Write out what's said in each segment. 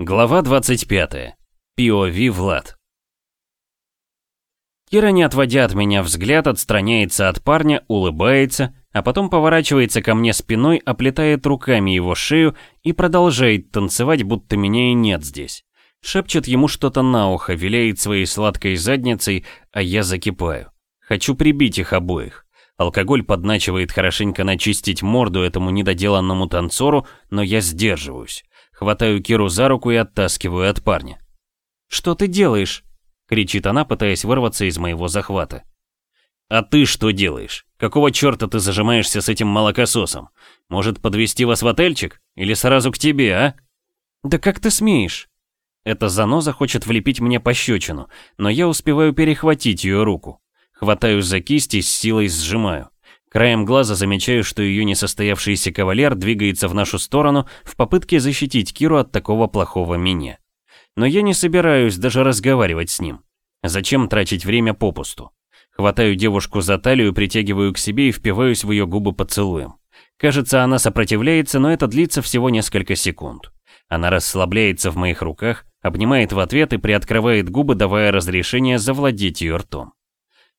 Глава 25. POV Влад. Кира, не отводя от меня взгляд, отстраняется от парня, улыбается, а потом поворачивается ко мне спиной, оплетает руками его шею и продолжает танцевать, будто меня и нет здесь. Шепчет ему что-то на ухо, виляет своей сладкой задницей, а я закипаю. Хочу прибить их обоих. Алкоголь подначивает хорошенько начистить морду этому недоделанному танцору, но я сдерживаюсь. Хватаю Киру за руку и оттаскиваю от парня. «Что ты делаешь?» — кричит она, пытаясь вырваться из моего захвата. «А ты что делаешь? Какого черта ты зажимаешься с этим молокососом? Может, подвести вас в отельчик? Или сразу к тебе, а?» «Да как ты смеешь?» Эта заноза хочет влепить мне пощечину, но я успеваю перехватить ее руку. Хватаю за кисть и с силой сжимаю. Краем глаза замечаю, что ее несостоявшийся кавалер двигается в нашу сторону в попытке защитить Киру от такого плохого меня. Но я не собираюсь даже разговаривать с ним. Зачем тратить время попусту? Хватаю девушку за талию, притягиваю к себе и впиваюсь в ее губы поцелуем. Кажется, она сопротивляется, но это длится всего несколько секунд. Она расслабляется в моих руках, обнимает в ответ и приоткрывает губы, давая разрешение завладеть ее ртом.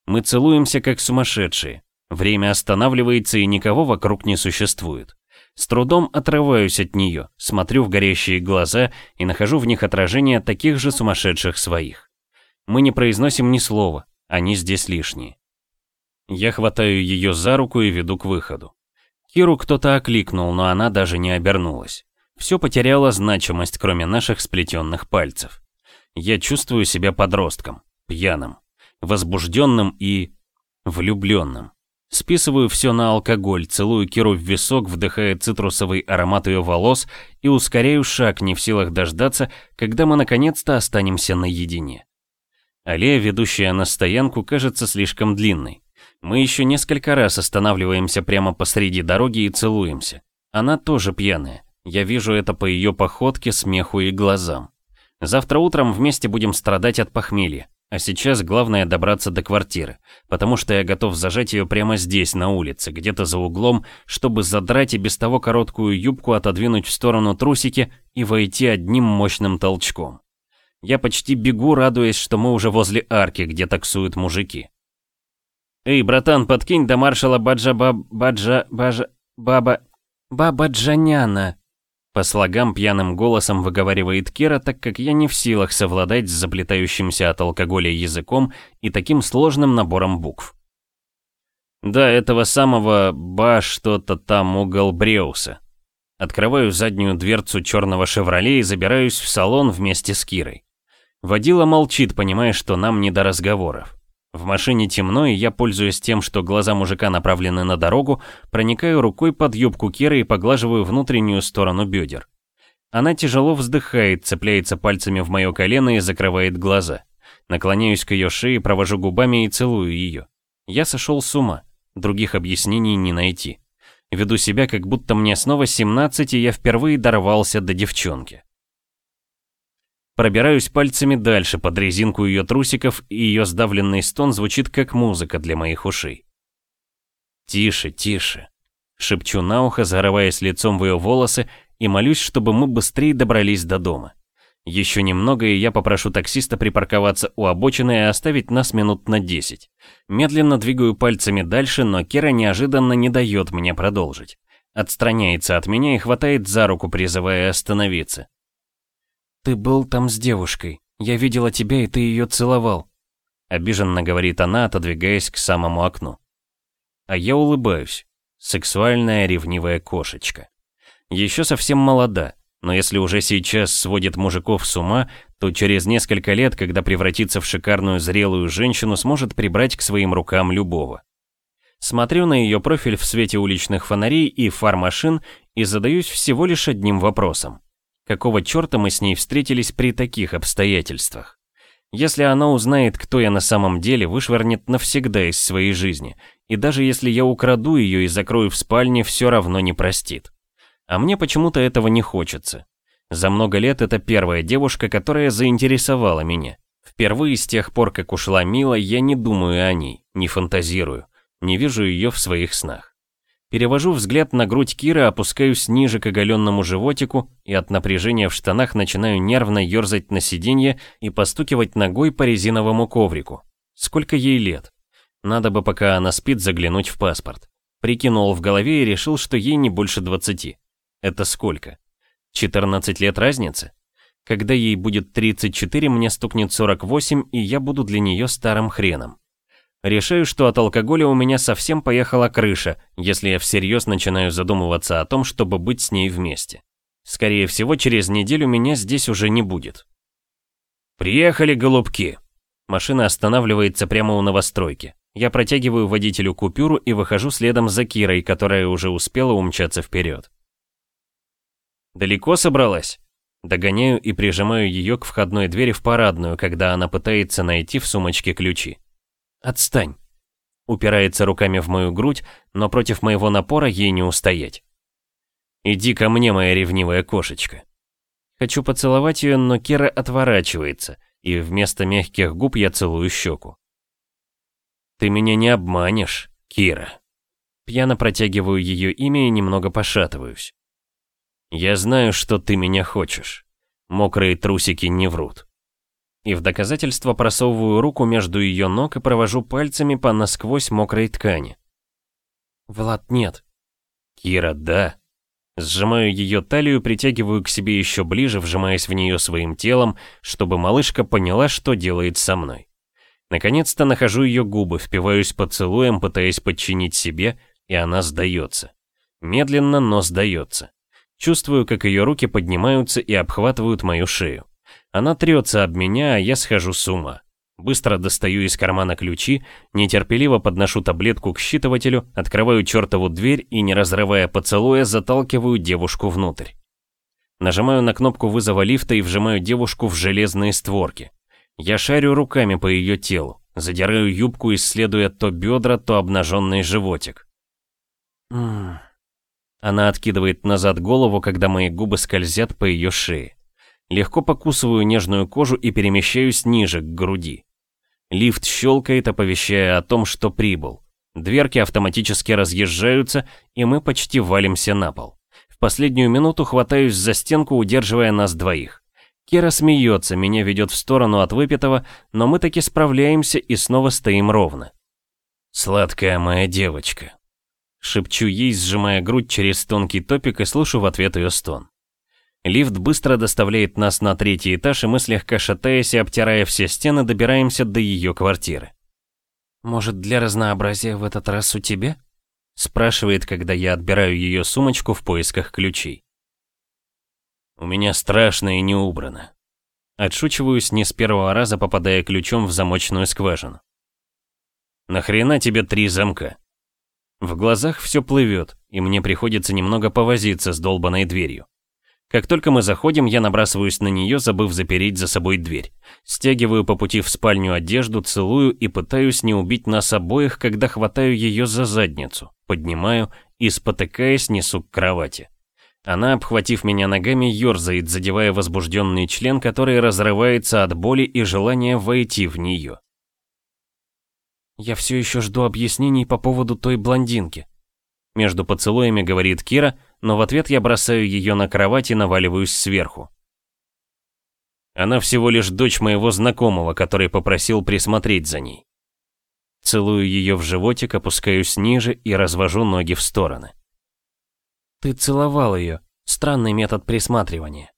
Мы целуемся как сумасшедшие, Время останавливается и никого вокруг не существует. С трудом отрываюсь от нее, смотрю в горящие глаза и нахожу в них отражение таких же сумасшедших своих. Мы не произносим ни слова, они здесь лишние. Я хватаю ее за руку и веду к выходу. Киру кто-то окликнул, но она даже не обернулась. Все потеряло значимость, кроме наших сплетенных пальцев. Я чувствую себя подростком, пьяным, возбужденным и влюбленным. Списываю все на алкоголь, целую Киру в висок, вдыхая цитрусовый аромат ее волос и ускоряю шаг, не в силах дождаться, когда мы наконец-то останемся наедине. Аллея, ведущая на стоянку, кажется слишком длинной. Мы еще несколько раз останавливаемся прямо посреди дороги и целуемся. Она тоже пьяная. Я вижу это по ее походке, смеху и глазам. Завтра утром вместе будем страдать от похмелья. А сейчас главное добраться до квартиры, потому что я готов зажать ее прямо здесь, на улице, где-то за углом, чтобы задрать и без того короткую юбку отодвинуть в сторону трусики и войти одним мощным толчком. Я почти бегу, радуясь, что мы уже возле арки, где таксуют мужики. «Эй, братан, подкинь до маршала Баджа Баб... Баджа... Бажа... Баба... Баба Джаняна!» По слогам пьяным голосом выговаривает Кира, так как я не в силах совладать с заплетающимся от алкоголя языком и таким сложным набором букв. Да, этого самого «ба» что-то там угол Бреуса. Открываю заднюю дверцу черного «Шевроле» и забираюсь в салон вместе с Кирой. Водила молчит, понимая, что нам не до разговоров. В машине темно, и я, пользуясь тем, что глаза мужика направлены на дорогу, проникаю рукой под юбку Киры и поглаживаю внутреннюю сторону бедер. Она тяжело вздыхает, цепляется пальцами в мое колено и закрывает глаза. Наклоняюсь к ее шее, провожу губами и целую ее. Я сошел с ума, других объяснений не найти. Веду себя, как будто мне снова 17, и я впервые дорвался до девчонки. Пробираюсь пальцами дальше под резинку ее трусиков, и ее сдавленный стон звучит как музыка для моих ушей. «Тише, тише», — шепчу на ухо, зарываясь лицом в ее волосы, и молюсь, чтобы мы быстрее добрались до дома. Еще немного, и я попрошу таксиста припарковаться у обочины и оставить нас минут на 10. Медленно двигаю пальцами дальше, но Кира неожиданно не дает мне продолжить. Отстраняется от меня и хватает за руку, призывая остановиться. «Ты был там с девушкой. Я видела тебя, и ты ее целовал», — обиженно говорит она, отодвигаясь к самому окну. А я улыбаюсь. Сексуальная ревнивая кошечка. Еще совсем молода, но если уже сейчас сводит мужиков с ума, то через несколько лет, когда превратится в шикарную зрелую женщину, сможет прибрать к своим рукам любого. Смотрю на ее профиль в свете уличных фонарей и фар машин и задаюсь всего лишь одним вопросом. Какого черта мы с ней встретились при таких обстоятельствах? Если она узнает, кто я на самом деле, вышвырнет навсегда из своей жизни. И даже если я украду ее и закрою в спальне, все равно не простит. А мне почему-то этого не хочется. За много лет это первая девушка, которая заинтересовала меня. Впервые с тех пор, как ушла Мила, я не думаю о ней, не фантазирую, не вижу ее в своих снах. Перевожу взгляд на грудь Киры, опускаюсь ниже к оголенному животику и от напряжения в штанах начинаю нервно ерзать на сиденье и постукивать ногой по резиновому коврику. Сколько ей лет? Надо бы, пока она спит, заглянуть в паспорт. Прикинул в голове и решил, что ей не больше 20. Это сколько? 14 лет разницы? Когда ей будет 34, мне стукнет 48, и я буду для нее старым хреном. Решаю, что от алкоголя у меня совсем поехала крыша, если я всерьез начинаю задумываться о том, чтобы быть с ней вместе. Скорее всего, через неделю меня здесь уже не будет. «Приехали, голубки!» Машина останавливается прямо у новостройки. Я протягиваю водителю купюру и выхожу следом за Кирой, которая уже успела умчаться вперед. «Далеко собралась?» Догоняю и прижимаю ее к входной двери в парадную, когда она пытается найти в сумочке ключи. «Отстань!» Упирается руками в мою грудь, но против моего напора ей не устоять. «Иди ко мне, моя ревнивая кошечка!» Хочу поцеловать ее, но Кира отворачивается, и вместо мягких губ я целую щеку. «Ты меня не обманешь, Кира!» Пьяно протягиваю ее имя и немного пошатываюсь. «Я знаю, что ты меня хочешь. Мокрые трусики не врут» и в доказательство просовываю руку между ее ног и провожу пальцами по насквозь мокрой ткани. Влад, нет. Кира, да. Сжимаю ее талию, притягиваю к себе еще ближе, вжимаясь в нее своим телом, чтобы малышка поняла, что делает со мной. Наконец-то нахожу ее губы, впиваюсь поцелуем, пытаясь подчинить себе, и она сдается. Медленно, но сдается. Чувствую, как ее руки поднимаются и обхватывают мою шею. Она трется об меня, а я схожу с ума. Быстро достаю из кармана ключи, нетерпеливо подношу таблетку к считывателю, открываю чертову дверь и, не разрывая поцелуя, заталкиваю девушку внутрь. Нажимаю на кнопку вызова лифта и вжимаю девушку в железные створки. Я шарю руками по ее телу, задираю юбку, исследуя то бедра, то обнаженный животик. Она откидывает назад голову, когда мои губы скользят по ее шее. Легко покусываю нежную кожу и перемещаюсь ниже, к груди. Лифт щелкает, оповещая о том, что прибыл. Дверки автоматически разъезжаются, и мы почти валимся на пол. В последнюю минуту хватаюсь за стенку, удерживая нас двоих. Кира смеется, меня ведет в сторону от выпитого, но мы таки справляемся и снова стоим ровно. «Сладкая моя девочка», — шепчу ей, сжимая грудь через тонкий топик и слышу в ответ ее стон. Лифт быстро доставляет нас на третий этаж, и мы, слегка шатаясь и обтирая все стены, добираемся до ее квартиры. «Может, для разнообразия в этот раз у тебя?» спрашивает, когда я отбираю ее сумочку в поисках ключей. «У меня страшно и не убрано». Отшучиваюсь не с первого раза, попадая ключом в замочную скважину. «Нахрена тебе три замка?» В глазах все плывет, и мне приходится немного повозиться с долбанной дверью. Как только мы заходим, я набрасываюсь на нее, забыв запереть за собой дверь. Стягиваю по пути в спальню одежду, целую и пытаюсь не убить нас обоих, когда хватаю ее за задницу, поднимаю и, спотыкаясь, несу к кровати. Она, обхватив меня ногами, ерзает, задевая возбужденный член, который разрывается от боли и желания войти в нее. «Я все еще жду объяснений по поводу той блондинки», между поцелуями говорит Кира, но в ответ я бросаю ее на кровать и наваливаюсь сверху. Она всего лишь дочь моего знакомого, который попросил присмотреть за ней. Целую ее в животик, опускаюсь ниже и развожу ноги в стороны. «Ты целовал ее. Странный метод присматривания».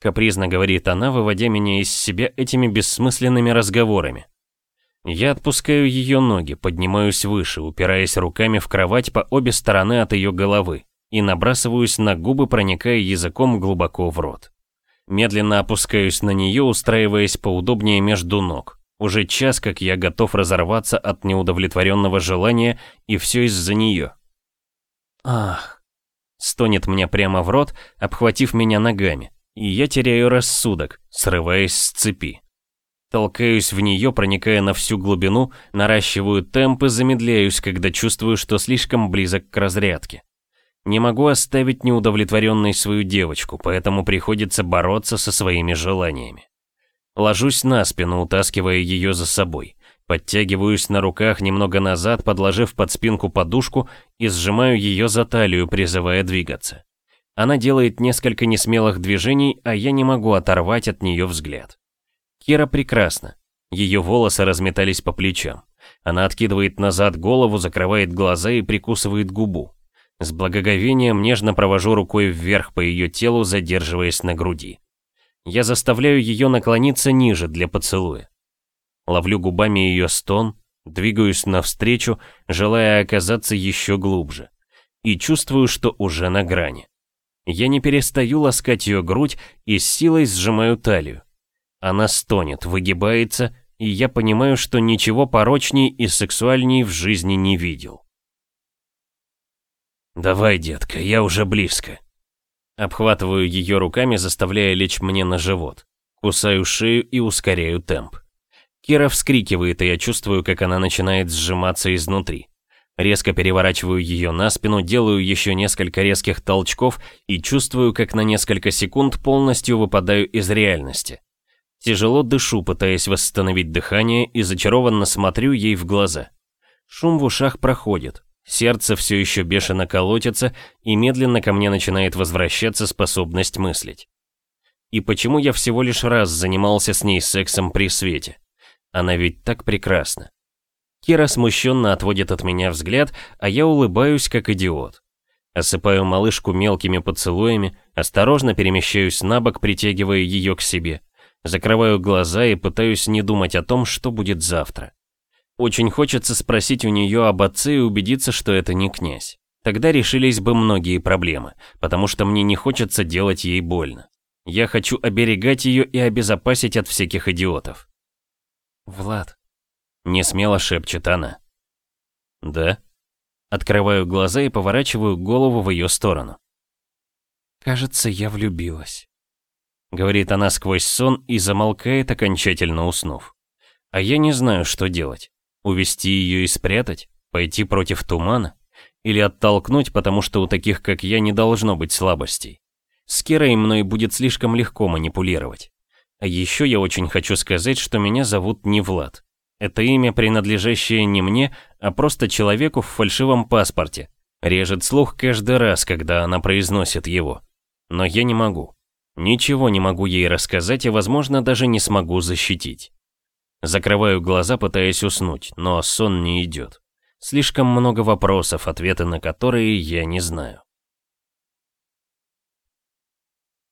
Капризно говорит она, выводя меня из себя этими бессмысленными разговорами. Я отпускаю ее ноги, поднимаюсь выше, упираясь руками в кровать по обе стороны от ее головы и набрасываюсь на губы, проникая языком глубоко в рот. Медленно опускаюсь на нее, устраиваясь поудобнее между ног. Уже час, как я готов разорваться от неудовлетворенного желания, и все из-за нее. Ах, стонет мне прямо в рот, обхватив меня ногами, и я теряю рассудок, срываясь с цепи. Толкаюсь в нее, проникая на всю глубину, наращиваю темп и замедляюсь, когда чувствую, что слишком близок к разрядке. Не могу оставить неудовлетворенной свою девочку, поэтому приходится бороться со своими желаниями. Ложусь на спину, утаскивая ее за собой. Подтягиваюсь на руках немного назад, подложив под спинку подушку и сжимаю ее за талию, призывая двигаться. Она делает несколько несмелых движений, а я не могу оторвать от нее взгляд. Кира прекрасна. Ее волосы разметались по плечам. Она откидывает назад голову, закрывает глаза и прикусывает губу. С благоговением нежно провожу рукой вверх по ее телу, задерживаясь на груди. Я заставляю ее наклониться ниже для поцелуя. Ловлю губами ее стон, двигаюсь навстречу, желая оказаться еще глубже. И чувствую, что уже на грани. Я не перестаю ласкать ее грудь и с силой сжимаю талию. Она стонет, выгибается, и я понимаю, что ничего порочней и сексуальней в жизни не видел. «Давай, детка, я уже близко». Обхватываю ее руками, заставляя лечь мне на живот. Кусаю шею и ускоряю темп. Кира вскрикивает, и я чувствую, как она начинает сжиматься изнутри. Резко переворачиваю ее на спину, делаю еще несколько резких толчков и чувствую, как на несколько секунд полностью выпадаю из реальности. Тяжело дышу, пытаясь восстановить дыхание и зачарованно смотрю ей в глаза. Шум в ушах проходит, сердце все еще бешено колотится и медленно ко мне начинает возвращаться способность мыслить. И почему я всего лишь раз занимался с ней сексом при свете? Она ведь так прекрасна. Кира смущенно отводит от меня взгляд, а я улыбаюсь, как идиот. Осыпаю малышку мелкими поцелуями, осторожно перемещаюсь на бок, притягивая ее к себе. Закрываю глаза и пытаюсь не думать о том, что будет завтра. Очень хочется спросить у нее об отце и убедиться, что это не князь. Тогда решились бы многие проблемы, потому что мне не хочется делать ей больно. Я хочу оберегать ее и обезопасить от всяких идиотов. «Влад», не смело шепчет она. «Да?» Открываю глаза и поворачиваю голову в ее сторону. «Кажется, я влюбилась», — говорит она сквозь сон и замолкает, окончательно уснув. А я не знаю, что делать. Увести ее и спрятать? Пойти против тумана? Или оттолкнуть, потому что у таких, как я, не должно быть слабостей? С Кирой мной будет слишком легко манипулировать. А еще я очень хочу сказать, что меня зовут не Влад. Это имя, принадлежащее не мне, а просто человеку в фальшивом паспорте. Режет слух каждый раз, когда она произносит его. Но я не могу. Ничего не могу ей рассказать и, возможно, даже не смогу защитить. Закрываю глаза, пытаясь уснуть, но сон не идет. Слишком много вопросов, ответы на которые я не знаю.